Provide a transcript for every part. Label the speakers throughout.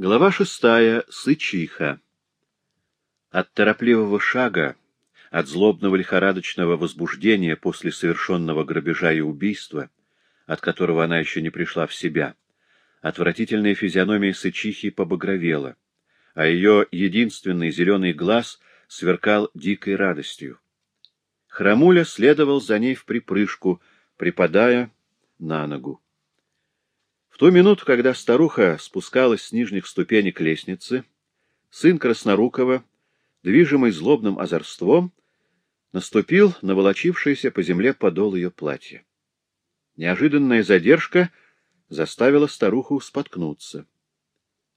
Speaker 1: Глава шестая. Сычиха. От торопливого шага, от злобного лихорадочного возбуждения после совершенного грабежа и убийства, от которого она еще не пришла в себя, отвратительная физиономия Сычихи побагровела, а ее единственный зеленый глаз сверкал дикой радостью. Храмуля следовал за ней в припрыжку, припадая на ногу. В ту минуту, когда старуха спускалась с нижних ступенек лестницы, сын Краснорукова, движимый злобным озорством, наступил на волочившийся по земле подол ее платья. Неожиданная задержка заставила старуху споткнуться.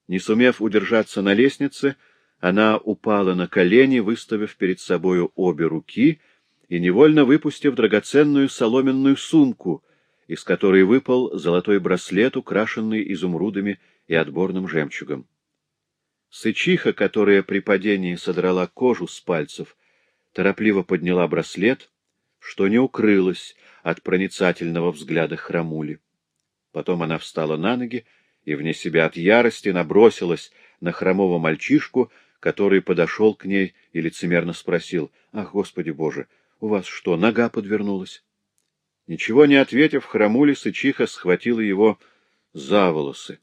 Speaker 1: Не сумев удержаться на лестнице, она упала на колени, выставив перед собою обе руки и невольно выпустив драгоценную соломенную сумку — из которой выпал золотой браслет, украшенный изумрудами и отборным жемчугом. Сычиха, которая при падении содрала кожу с пальцев, торопливо подняла браслет, что не укрылось от проницательного взгляда храмули. Потом она встала на ноги и, вне себя от ярости, набросилась на хромого мальчишку, который подошел к ней и лицемерно спросил, «Ах, Господи Боже, у вас что, нога подвернулась?» Ничего не ответив, храмули сычиха схватила его за волосы,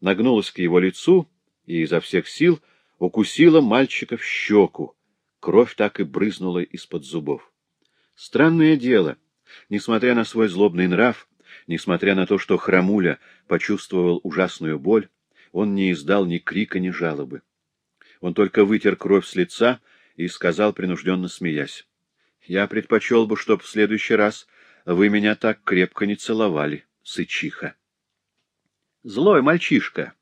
Speaker 1: нагнулась к его лицу и изо всех сил укусила мальчика в щеку. Кровь так и брызнула из-под зубов. Странное дело, несмотря на свой злобный нрав, несмотря на то, что храмуля почувствовал ужасную боль, он не издал ни крика, ни жалобы. Он только вытер кровь с лица и сказал, принужденно смеясь, — Я предпочел бы, чтоб в следующий раз вы меня так крепко не целовали, сычиха. Злой мальчишка,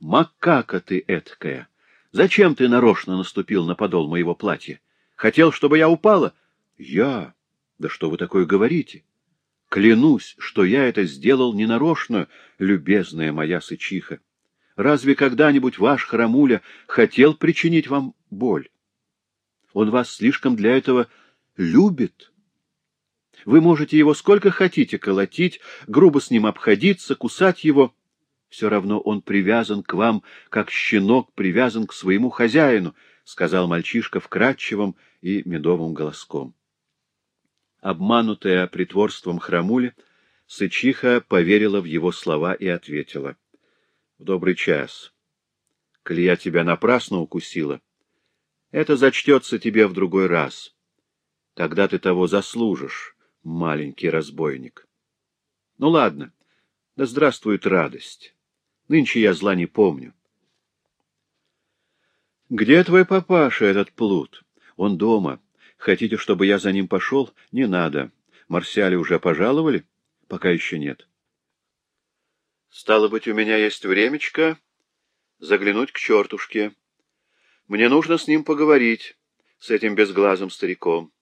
Speaker 1: макака ты эткая, зачем ты нарочно наступил на подол моего платья? Хотел, чтобы я упала? Я? Да что вы такое говорите? Клянусь, что я это сделал ненарочно, любезная моя сычиха. Разве когда-нибудь ваш храмуля хотел причинить вам боль? Он вас слишком для этого любит. Вы можете его сколько хотите колотить, грубо с ним обходиться, кусать его. Все равно он привязан к вам, как щенок привязан к своему хозяину, — сказал мальчишка вкрадчивым и медовым голоском. Обманутая притворством храмули, Сычиха поверила в его слова и ответила. — В добрый час. Коли я тебя напрасно укусила, это зачтется тебе в другой раз. Тогда ты того заслужишь маленький разбойник. Ну ладно, да здравствует радость. Нынче я зла не помню. Где твой папаша, этот плут? Он дома. Хотите, чтобы я за ним пошел? Не надо. Марсиали уже пожаловали? Пока еще нет. Стало быть, у меня есть времечко заглянуть к чертушке. Мне нужно с ним поговорить, с этим безглазым стариком.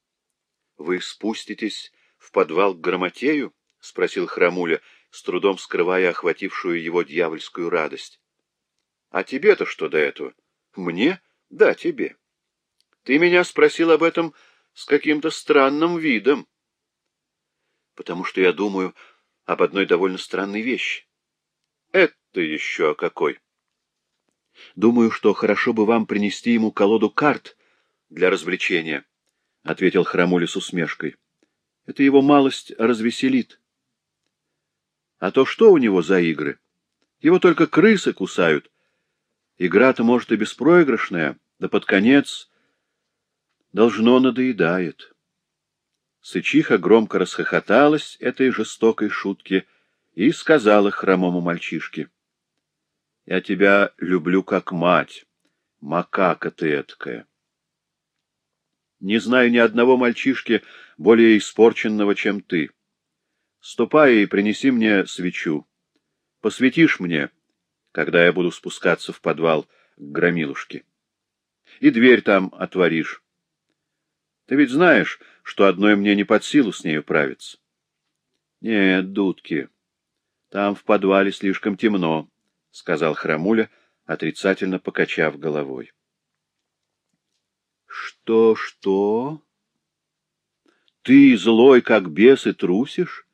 Speaker 1: Вы спуститесь в подвал к Грамотею? — спросил Храмуля, с трудом скрывая охватившую его дьявольскую радость. — А тебе-то что до этого? — Мне? Да, тебе. Ты меня спросил об этом с каким-то странным видом. — Потому что я думаю об одной довольно странной вещи. — Это еще какой? — Думаю, что хорошо бы вам принести ему колоду карт для развлечения, — ответил Храмуля с усмешкой. — это его малость развеселит. А то что у него за игры? Его только крысы кусают. Игра-то, может, и беспроигрышная, да под конец должно надоедает. Сычиха громко расхохоталась этой жестокой шутке и сказала хромому мальчишке. — Я тебя люблю как мать, макака ты эткая. Не знаю ни одного мальчишки, более испорченного, чем ты. Ступай и принеси мне свечу. Посветишь мне, когда я буду спускаться в подвал к громилушке. И дверь там отворишь. Ты ведь знаешь, что одной мне не под силу с нею правиться. Нет, дудки, там в подвале слишком темно, — сказал Храмуля, отрицательно покачав головой. — Что, что? Ты злой, как бес, и трусишь?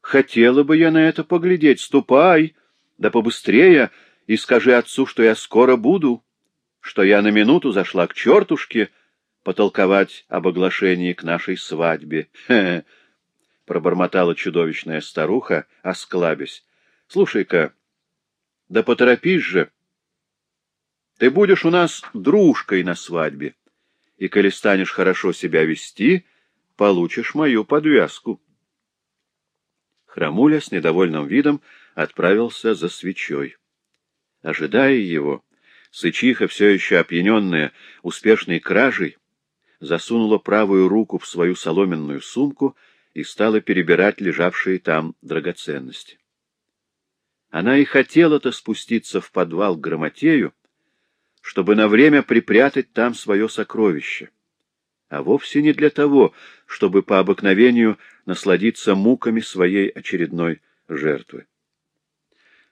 Speaker 1: Хотела бы я на это поглядеть. Ступай, да побыстрее, и скажи отцу, что я скоро буду, что я на минуту зашла к чертушке потолковать об оглашении к нашей свадьбе. Хе — пробормотала чудовищная старуха, осклабясь. — Слушай-ка, да поторопись же. Ты будешь у нас дружкой на свадьбе, и, коли станешь хорошо себя вести, получишь мою подвязку. Храмуля с недовольным видом отправился за свечой. Ожидая его, Сычиха, все еще опьяненная успешной кражей, засунула правую руку в свою соломенную сумку и стала перебирать лежавшие там драгоценности. Она и хотела-то спуститься в подвал к Грамотею, чтобы на время припрятать там свое сокровище, а вовсе не для того, чтобы по обыкновению насладиться муками своей очередной жертвы.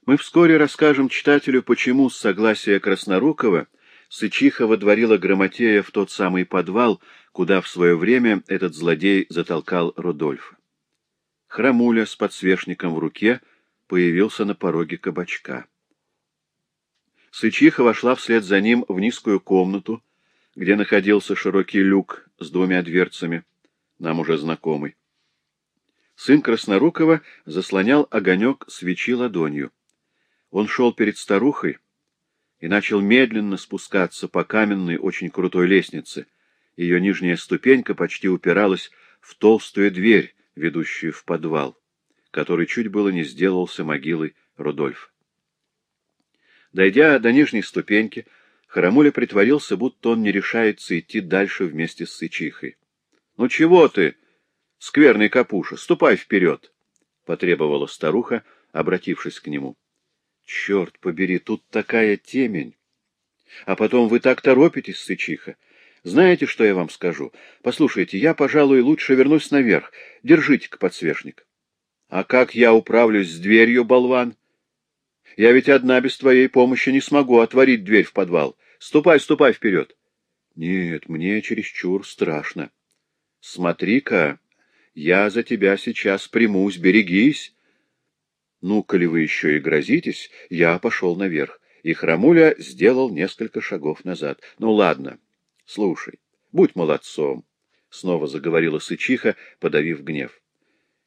Speaker 1: Мы вскоре расскажем читателю, почему с согласия Краснорукова Сычиха водворила Грамотея в тот самый подвал, куда в свое время этот злодей затолкал Рудольфа. Храмуля с подсвечником в руке — появился на пороге кабачка. Сычиха вошла вслед за ним в низкую комнату, где находился широкий люк с двумя дверцами, нам уже знакомый. Сын Краснорукова заслонял огонек свечи ладонью. Он шел перед старухой и начал медленно спускаться по каменной, очень крутой лестнице. Ее нижняя ступенька почти упиралась в толстую дверь, ведущую в подвал который чуть было не сделался могилой Рудольфа. Дойдя до нижней ступеньки, Харамуля притворился, будто он не решается идти дальше вместе с Сычихой. — Ну чего ты, скверный капуша, ступай вперед! — потребовала старуха, обратившись к нему. — Черт побери, тут такая темень! А потом вы так торопитесь, Сычиха. Знаете, что я вам скажу? Послушайте, я, пожалуй, лучше вернусь наверх. Держите-ка подсвечник. А как я управлюсь с дверью, болван? Я ведь одна без твоей помощи не смогу отворить дверь в подвал. Ступай, ступай вперед. Нет, мне чересчур страшно. Смотри-ка, я за тебя сейчас примусь, берегись. Ну, коли вы еще и грозитесь, я пошел наверх. И Храмуля сделал несколько шагов назад. Ну, ладно, слушай, будь молодцом, — снова заговорила Сычиха, подавив гнев.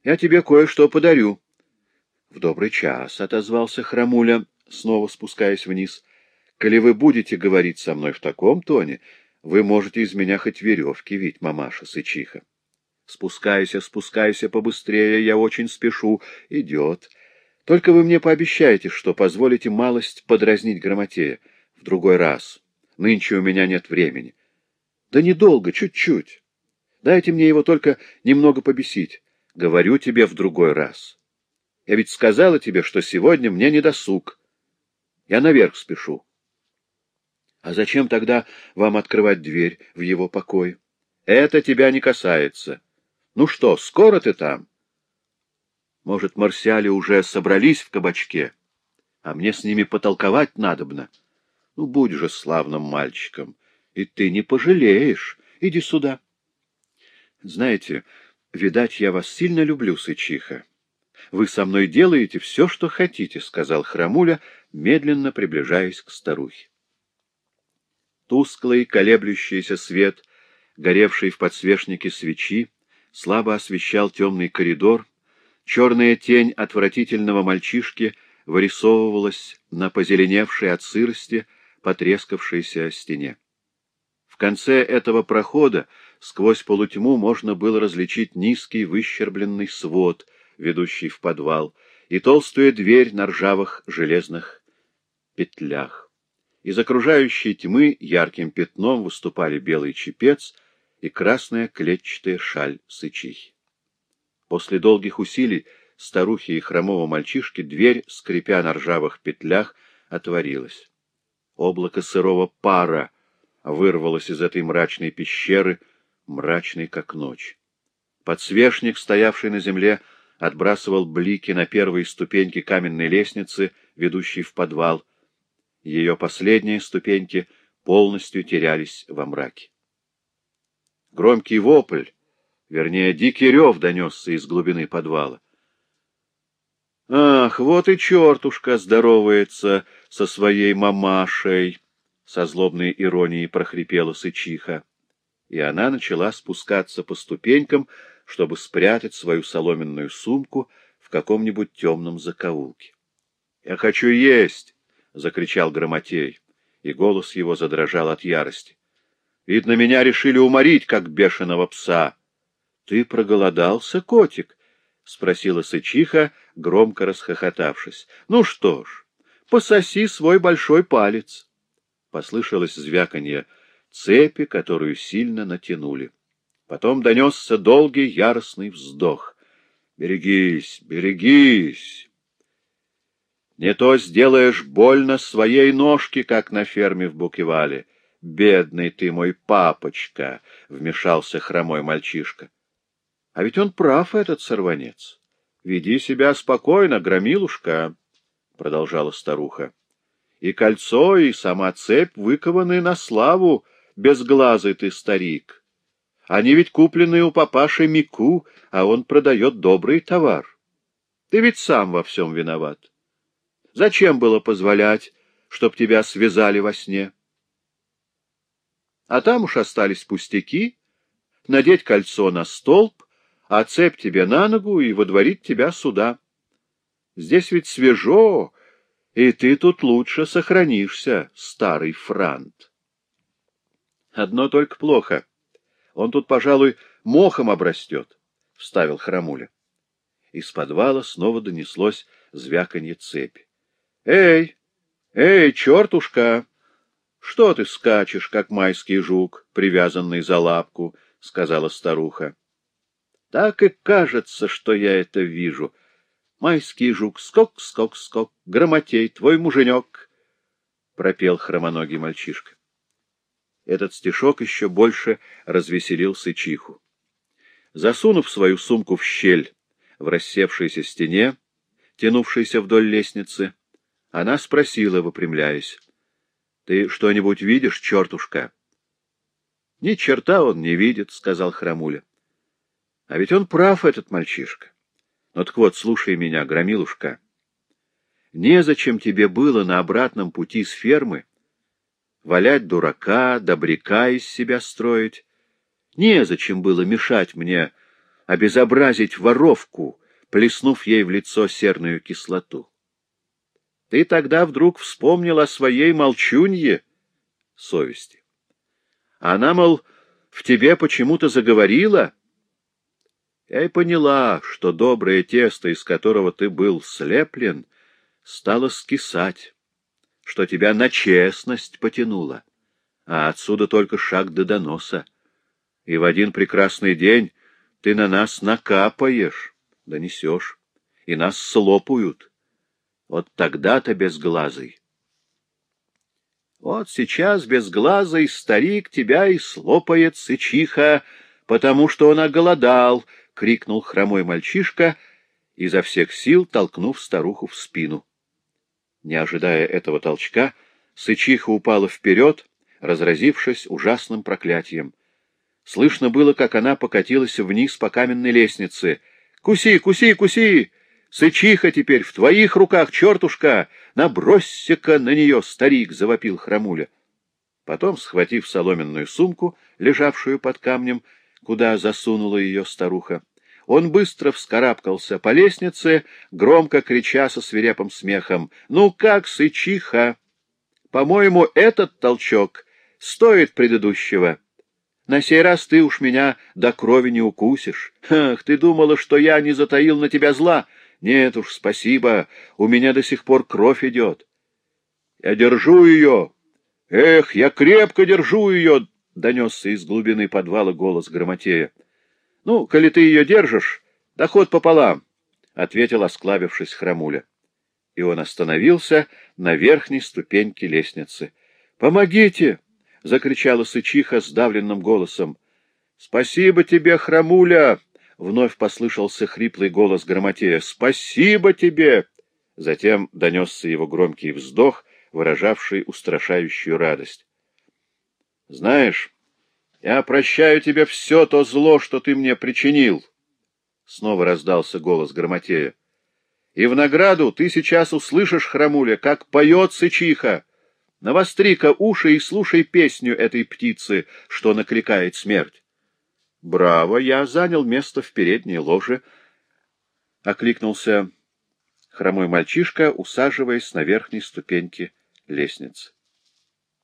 Speaker 1: Я тебе кое-что подарю. — В добрый час, — отозвался Храмуля, снова спускаясь вниз. — Коли вы будете говорить со мной в таком тоне, вы можете из меня хоть веревки вить, мамаша Сычиха. — Спускайся, спускайся побыстрее, я очень спешу. Идет. Только вы мне пообещаете, что позволите малость подразнить Грамотея. В другой раз. Нынче у меня нет времени. Да недолго, чуть-чуть. Дайте мне его только немного побесить. Говорю тебе в другой раз. Я ведь сказала тебе, что сегодня мне не досуг. Я наверх спешу. А зачем тогда вам открывать дверь в его покой? Это тебя не касается. Ну что, скоро ты там? Может, марсиали уже собрались в кабачке, а мне с ними потолковать надобно? Ну, будь же славным мальчиком, и ты не пожалеешь. Иди сюда. Знаете, Видать, я вас сильно люблю, Сычиха. Вы со мной делаете все, что хотите, — сказал Храмуля, медленно приближаясь к старухе. Тусклый, колеблющийся свет, горевший в подсвечнике свечи, слабо освещал темный коридор, черная тень отвратительного мальчишки вырисовывалась на позеленевшей от сырости потрескавшейся стене. В конце этого прохода сквозь полутьму можно было различить низкий выщербленный свод, ведущий в подвал, и толстую дверь на ржавых железных петлях. Из окружающей тьмы ярким пятном выступали белый чепец и красная клетчатая шаль сычихи. После долгих усилий старухи и хромого мальчишки дверь, скрипя на ржавых петлях, отворилась. Облако сырого пара вырвалось из этой мрачной пещеры, мрачной как ночь. Подсвечник, стоявший на земле, отбрасывал блики на первые ступеньки каменной лестницы, ведущей в подвал. Ее последние ступеньки полностью терялись во мраке. Громкий вопль, вернее, дикий рев донесся из глубины подвала. Ах, вот и чертушка здоровается со своей мамашей, — со злобной иронией прохрипела сычиха. И она начала спускаться по ступенькам, чтобы спрятать свою соломенную сумку в каком-нибудь темном закоулке. — Я хочу есть! — закричал Громотей, и голос его задрожал от ярости. — Видно, меня решили уморить, как бешеного пса. — Ты проголодался, котик? — спросила сычиха, громко расхохотавшись. — Ну что ж, пососи свой большой палец. Послышалось звяканье цепи, которую сильно натянули. Потом донесся долгий яростный вздох. «Берегись, берегись!» «Не то сделаешь больно своей ножке, как на ферме в Букевале. Бедный ты мой папочка!» — вмешался хромой мальчишка. «А ведь он прав, этот сорванец. Веди себя спокойно, громилушка!» — продолжала старуха. «И кольцо, и сама цепь выкованы на славу, безглазый ты старик!» Они ведь куплены у папаши Мику, а он продает добрый товар. Ты ведь сам во всем виноват. Зачем было позволять, чтоб тебя связали во сне? А там уж остались пустяки, надеть кольцо на столб, а цепь тебе на ногу и водворить тебя сюда. Здесь ведь свежо, и ты тут лучше сохранишься, старый франт. Одно только плохо — он тут, пожалуй, мохом обрастет, — вставил Храмуля. Из подвала снова донеслось звяканье цепи. — Эй, эй, чертушка! Что ты скачешь, как майский жук, привязанный за лапку? — сказала старуха. — Так и кажется, что я это вижу. Майский жук, скок, скок, скок, громотей, твой муженек! — пропел хромоногий мальчишка. Этот стишок еще больше развеселил Сычиху. Засунув свою сумку в щель в рассевшейся стене, тянувшейся вдоль лестницы, она спросила, выпрямляясь, — Ты что-нибудь видишь, чертушка? — Ни черта он не видит, — сказал Храмуля. — А ведь он прав, этот мальчишка. Ну так вот, слушай меня, громилушка. Незачем тебе было на обратном пути с фермы валять дурака, добряка из себя строить. Незачем было мешать мне обезобразить воровку, плеснув ей в лицо серную кислоту. Ты тогда вдруг вспомнил о своей молчунье совести. Она, мол, в тебе почему-то заговорила. Я и поняла, что доброе тесто, из которого ты был слеплен, стало скисать что тебя на честность потянуло, а отсюда только шаг до доноса. И в один прекрасный день ты на нас накапаешь, донесешь, и нас слопают. Вот тогда-то безглазый. Вот сейчас безглазый старик тебя и слопает сычиха, потому что он оголодал, — крикнул хромой мальчишка, изо всех сил толкнув старуху в спину. Не ожидая этого толчка, Сычиха упала вперед, разразившись ужасным проклятием. Слышно было, как она покатилась вниз по каменной лестнице. «Куси, куси, куси! Сычиха теперь в твоих руках, чертушка! Набросься-ка на нее, старик!» — завопил Храмуля. Потом, схватив соломенную сумку, лежавшую под камнем, куда засунула ее старуха, он быстро вскарабкался по лестнице, громко крича со свирепым смехом. «Ну как, сычиха! По-моему, этот толчок стоит предыдущего. На сей раз ты уж меня до крови не укусишь. Ах, ты думала, что я не затаил на тебя зла? Нет уж, спасибо, у меня до сих пор кровь идет. Я держу ее! Эх, я крепко держу ее!» — донесся из глубины подвала голос Громотея. — Ну, коли ты ее держишь, доход пополам, — ответил, осклабившись хромуля. И он остановился на верхней ступеньке лестницы. — Помогите! — закричала Сычиха сдавленным голосом. — Спасибо тебе, хромуля! — вновь послышался хриплый голос Громотея. — Спасибо тебе! Затем донесся его громкий вздох, выражавший устрашающую радость. — Знаешь... Я прощаю тебе все то зло, что ты мне причинил. Снова раздался голос Громотея. И в награду ты сейчас услышишь, храмуля, как поет сычиха. Навостри-ка уши и слушай песню этой птицы, что накликает смерть. Браво, я занял место в передней ложе. Окликнулся хромой мальчишка, усаживаясь на верхней ступеньке лестницы.